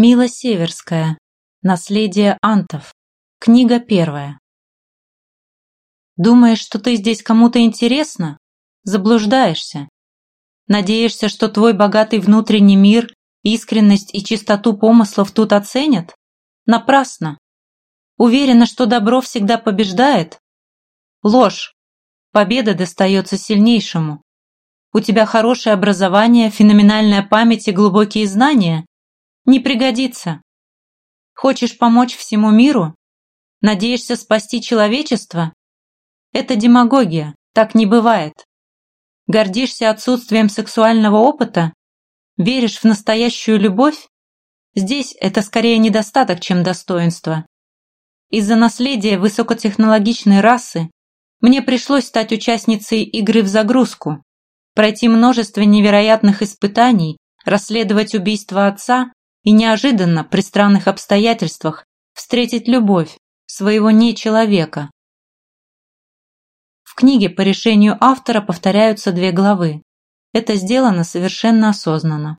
Мила Северская. Наследие антов. Книга первая. Думаешь, что ты здесь кому-то интересна? Заблуждаешься. Надеешься, что твой богатый внутренний мир, искренность и чистоту помыслов тут оценят? Напрасно. Уверена, что добро всегда побеждает? Ложь. Победа достается сильнейшему. У тебя хорошее образование, феноменальная память и глубокие знания? Не пригодится. Хочешь помочь всему миру? Надеешься спасти человечество? Это демагогия, так не бывает. Гордишься отсутствием сексуального опыта? Веришь в настоящую любовь? Здесь это скорее недостаток, чем достоинство. Из-за наследия высокотехнологичной расы мне пришлось стать участницей игры в загрузку, пройти множество невероятных испытаний, расследовать убийство отца и неожиданно, при странных обстоятельствах, встретить любовь, своего нечеловека. В книге по решению автора повторяются две главы. Это сделано совершенно осознанно.